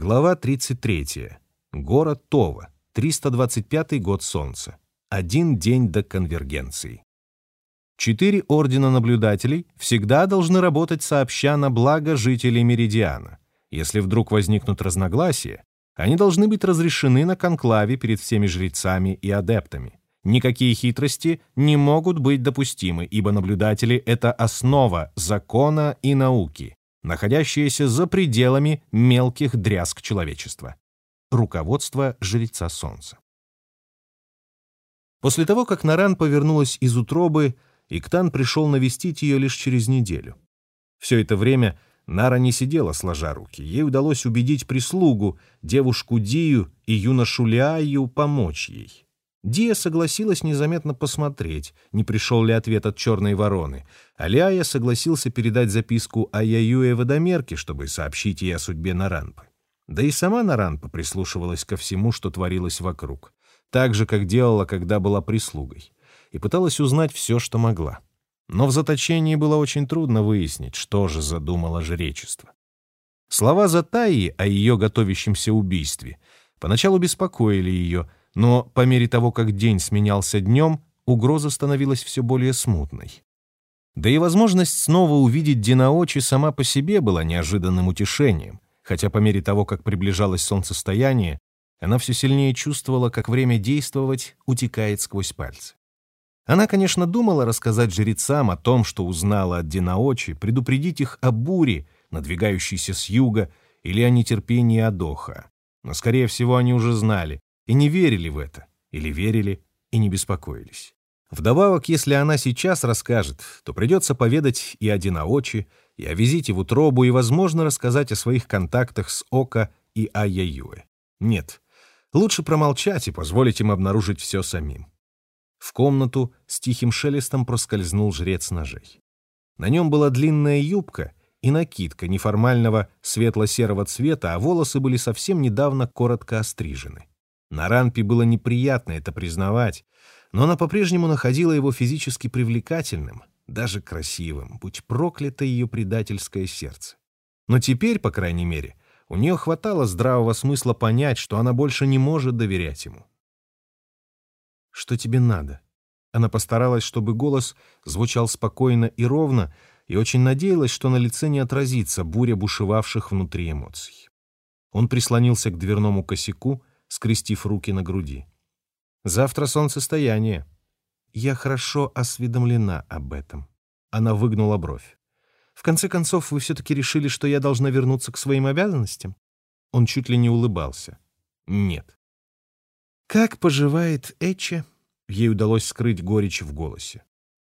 Глава 33. Город Това. 325 год Солнца. Один день до конвергенции. Четыре ордена наблюдателей всегда должны работать сообща на благо жителей Меридиана. Если вдруг возникнут разногласия, они должны быть разрешены на конклаве перед всеми жрецами и адептами. Никакие хитрости не могут быть допустимы, ибо наблюдатели — это основа закона и науки, находящаяся за пределами мелких дрязг человечества. Руководство жреца Солнца. После того, как Наран повернулась из утробы, Иктан пришел навестить ее лишь через неделю. Все это время Нара не сидела сложа руки. Ей удалось убедить прислугу, девушку Дию и юношу Ляю помочь ей. Дия согласилась незаметно посмотреть, не пришел ли ответ от черной вороны, а Ляя согласился передать записку Аяюе Водомерке, чтобы сообщить ей о судьбе Наранпы. Да и сама Наранпа прислушивалась ко всему, что творилось вокруг, так же, как делала, когда была прислугой, и пыталась узнать все, что могла. Но в заточении было очень трудно выяснить, что же задумало жречество. Слова Затаи о ее готовящемся убийстве поначалу беспокоили ее, но по мере того, как день сменялся днем, угроза становилась все более смутной. Да и возможность снова увидеть Динаочи сама по себе была неожиданным утешением, хотя по мере того, как приближалось солнцестояние, она все сильнее чувствовала, как время действовать утекает сквозь пальцы. Она, конечно, думала рассказать жрецам о том, что узнала от Динаочи, предупредить их о буре, надвигающейся с юга, или о нетерпении Адоха. Но, скорее всего, они уже знали и не верили в это, или верили и не беспокоились. Вдобавок, если она сейчас расскажет, то придется поведать и о Динаочи, и о визите в утробу, и, возможно, рассказать о своих контактах с Ока и Айяюэ. Нет, лучше промолчать и позволить им обнаружить все самим. В комнату с тихим шелестом проскользнул жрец ножей. На нем была длинная юбка и накидка неформального светло-серого цвета, а волосы были совсем недавно коротко острижены. На Ранпе было неприятно это признавать, но она по-прежнему находила его физически привлекательным, даже красивым, будь проклято ее предательское сердце. Но теперь, по крайней мере, у нее хватало здравого смысла понять, что она больше не может доверять ему. Что тебе надо?» Она постаралась, чтобы голос звучал спокойно и ровно, и очень надеялась, что на лице не отразится буря бушевавших внутри эмоций. Он прислонился к дверному косяку, скрестив руки на груди. «Завтра солнцестояние. Я хорошо осведомлена об этом». Она выгнула бровь. «В конце концов, вы все-таки решили, что я должна вернуться к своим обязанностям?» Он чуть ли не улыбался. «Нет. «Как поживает Эче?» Ей удалось скрыть горечь в голосе.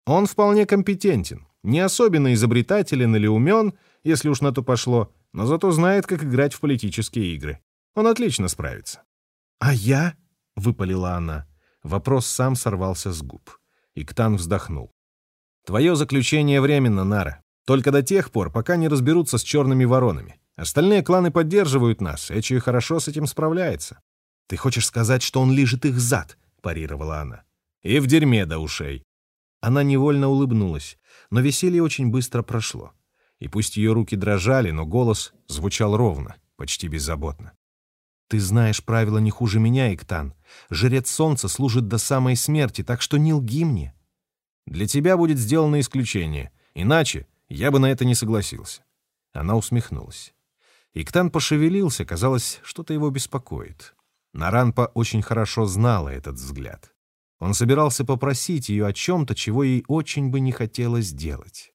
«Он вполне компетентен, не особенно изобретателен или умен, если уж на то пошло, но зато знает, как играть в политические игры. Он отлично справится». «А я?» — выпалила она. Вопрос сам сорвался с губ. Иктан вздохнул. «Твое заключение временно, Нара. Только до тех пор, пока не разберутся с черными воронами. Остальные кланы поддерживают нас, Эчи хорошо с этим справляется. «Ты хочешь сказать, что он лижет их зад?» — парировала она. «И в дерьме до ушей». Она невольно улыбнулась, но веселье очень быстро прошло. И пусть ее руки дрожали, но голос звучал ровно, почти беззаботно. «Ты знаешь правила не хуже меня, Иктан. Жрец солнца служит до самой смерти, так что не лги мне». «Для тебя будет сделано исключение, иначе я бы на это не согласился». Она усмехнулась. Иктан пошевелился, казалось, что-то его беспокоит. Наранпа очень хорошо знала этот взгляд. Он собирался попросить ее о чем-то, чего ей очень бы не хотелось делать.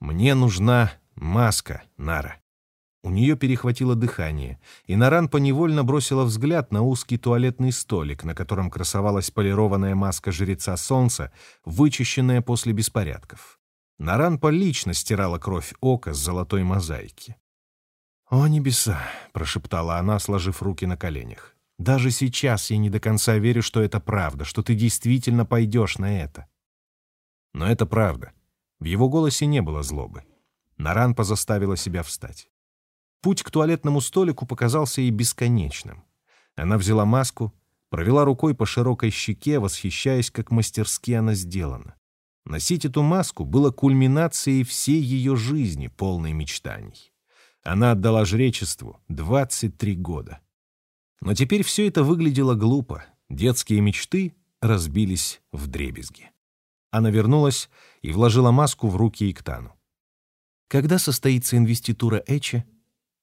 «Мне нужна маска, Нара». У нее перехватило дыхание, и Наран поневольно бросила взгляд на узкий туалетный столик, на котором красовалась полированная маска жреца солнца, вычищенная после беспорядков. Наранпа лично стирала кровь ока с золотой мозаики. «О, небеса!» — прошептала она, сложив руки на коленях. «Даже сейчас я не до конца верю, что это правда, что ты действительно пойдешь на это». Но это правда. В его голосе не было злобы. Наранпа заставила себя встать. Путь к туалетному столику показался ей бесконечным. Она взяла маску, провела рукой по широкой щеке, восхищаясь, как мастерски она сделана. Носить эту маску было кульминацией всей ее жизни, полной мечтаний. Она отдала жречеству 23 года. Но теперь все это выглядело глупо. Детские мечты разбились в дребезги. Она вернулась и вложила маску в руки Иктану. «Когда состоится инвеститура Эчи?»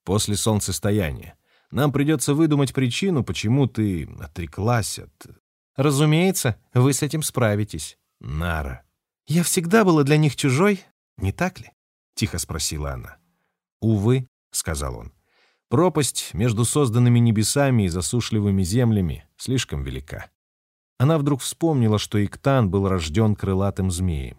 «После солнцестояния. Нам придется выдумать причину, почему ты отреклась от...» «Разумеется, вы с этим справитесь». «Нара». «Я всегда была для них чужой, не так ли?» — тихо спросила она. «Увы», — сказал он, — «пропасть между созданными небесами и засушливыми землями слишком велика. Она вдруг вспомнила, что Иктан был рожден крылатым змеем.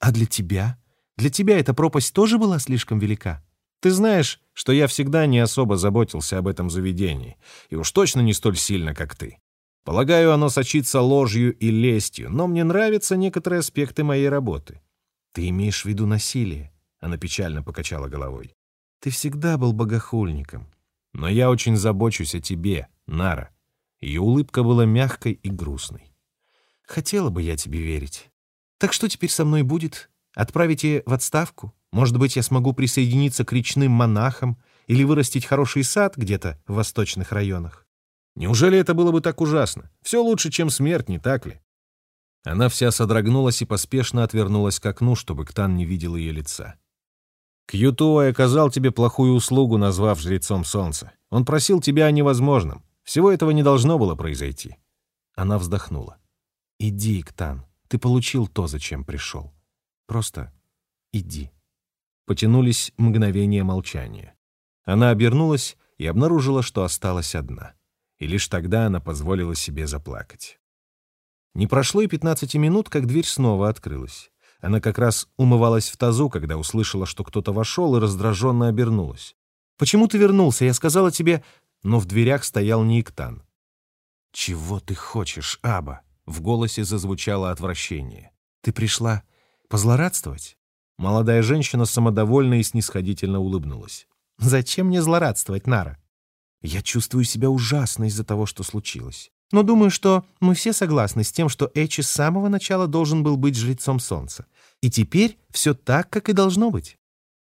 «А для тебя? Для тебя эта пропасть тоже была слишком велика? Ты знаешь, что я всегда не особо заботился об этом заведении, и уж точно не столь сильно, как ты. Полагаю, оно сочится ложью и лестью, но мне нравятся некоторые аспекты моей работы». «Ты имеешь в виду насилие?» Она печально покачала головой. «Ты всегда был богохульником. Но я очень забочусь о тебе, Нара. Ее улыбка была мягкой и грустной. «Хотела бы я тебе верить. Так что теперь со мной будет? Отправите в отставку? Может быть, я смогу присоединиться к речным монахам или вырастить хороший сад где-то в восточных районах? Неужели это было бы так ужасно? Все лучше, чем смерть, не так ли?» Она вся содрогнулась и поспешно отвернулась к окну, чтобы Ктан не видел ее лица. «Кьютуа оказал тебе плохую услугу, назвав жрецом солнца. Он просил тебя о невозможном. Всего этого не должно было произойти. Она вздохнула. «Иди, Иктан, ты получил то, зачем пришел. Просто иди». Потянулись мгновения молчания. Она обернулась и обнаружила, что осталась одна. И лишь тогда она позволила себе заплакать. Не прошло и пятнадцати минут, как дверь снова открылась. Она как раз умывалась в тазу, когда услышала, что кто-то вошел, и раздраженно обернулась. «Почему ты вернулся? Я сказала тебе...» но в дверях стоял Никтан. «Чего ты хочешь, Аба?» — в голосе зазвучало отвращение. «Ты пришла позлорадствовать?» Молодая женщина самодовольно и снисходительно улыбнулась. «Зачем мне злорадствовать, Нара? Я чувствую себя ужасно из-за того, что случилось. Но думаю, что мы все согласны с тем, что Эчи с самого начала должен был быть жрецом солнца. И теперь все так, как и должно быть».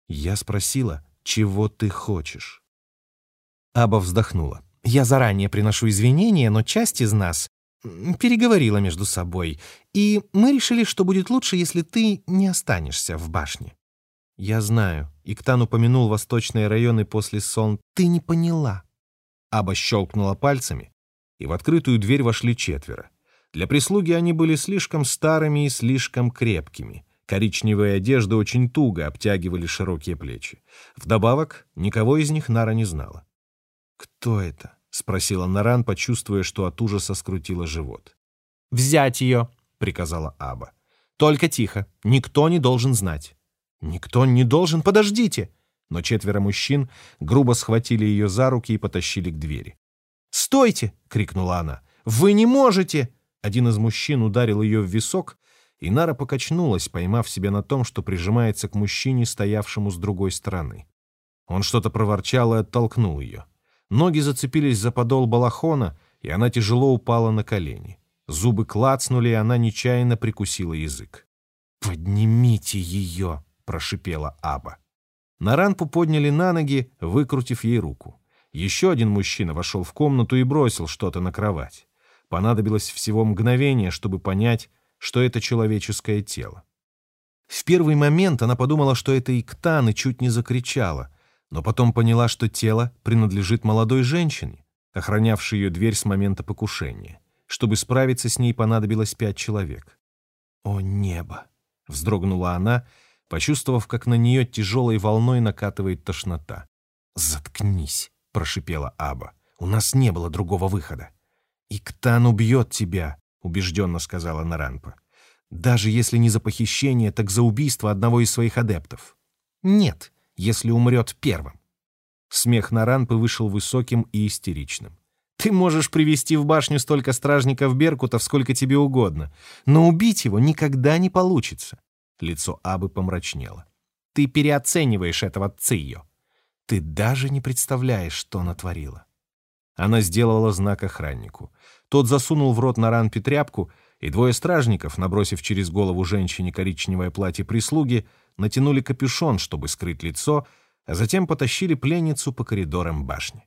Я спросила, чего ты хочешь? Аба вздохнула. «Я заранее приношу извинения, но часть из нас переговорила между собой, и мы решили, что будет лучше, если ты не останешься в башне». «Я знаю». Иктан упомянул восточные районы после сон. «Ты не поняла». Аба щелкнула пальцами, и в открытую дверь вошли четверо. Для прислуги они были слишком старыми и слишком крепкими. Коричневые одежды очень туго обтягивали широкие плечи. Вдобавок, никого из них Нара не знала. «Кто это?» — спросила Наран, почувствуя, что от ужаса скрутила живот. «Взять ее!» — приказала Аба. «Только тихо. Никто не должен знать». «Никто не должен? Подождите!» Но четверо мужчин грубо схватили ее за руки и потащили к двери. «Стойте!» — крикнула она. «Вы не можете!» Один из мужчин ударил ее в висок, и Нара покачнулась, поймав себя на том, что прижимается к мужчине, стоявшему с другой стороны. Он что-то проворчал и оттолкнул ее. Ноги зацепились за подол балахона, и она тяжело упала на колени. Зубы клацнули, и она нечаянно прикусила язык. «Поднимите ее!» — прошипела Аба. Наранпу подняли на ноги, выкрутив ей руку. Еще один мужчина вошел в комнату и бросил что-то на кровать. Понадобилось всего мгновение, чтобы понять, что это человеческое тело. В первый момент она подумала, что это Иктан, и чуть не закричала но потом поняла, что тело принадлежит молодой женщине, охранявшей ее дверь с момента покушения. Чтобы справиться с ней, понадобилось пять человек. «О небо!» — вздрогнула она, почувствовав, как на нее тяжелой волной накатывает тошнота. «Заткнись!» — прошипела Аба. «У нас не было другого выхода». «Иктан убьет тебя», — убежденно сказала Наранпа. «Даже если не за похищение, так за убийство одного из своих адептов». «Нет», если умрет первым. Смех Наранпы вышел высоким и истеричным. Ты можешь привести в башню столько стражников Беркутов, сколько тебе угодно, но убить его никогда не получится. Лицо Абы помрачнело. Ты переоцениваешь этого Цио. Ты даже не представляешь, что натворила. Она сделала знак охраннику. Тот засунул в рот Наранпе тряпку, и двое стражников, набросив через голову женщине коричневое платье прислуги, натянули капюшон, чтобы скрыть лицо, а затем потащили пленницу по коридорам башни.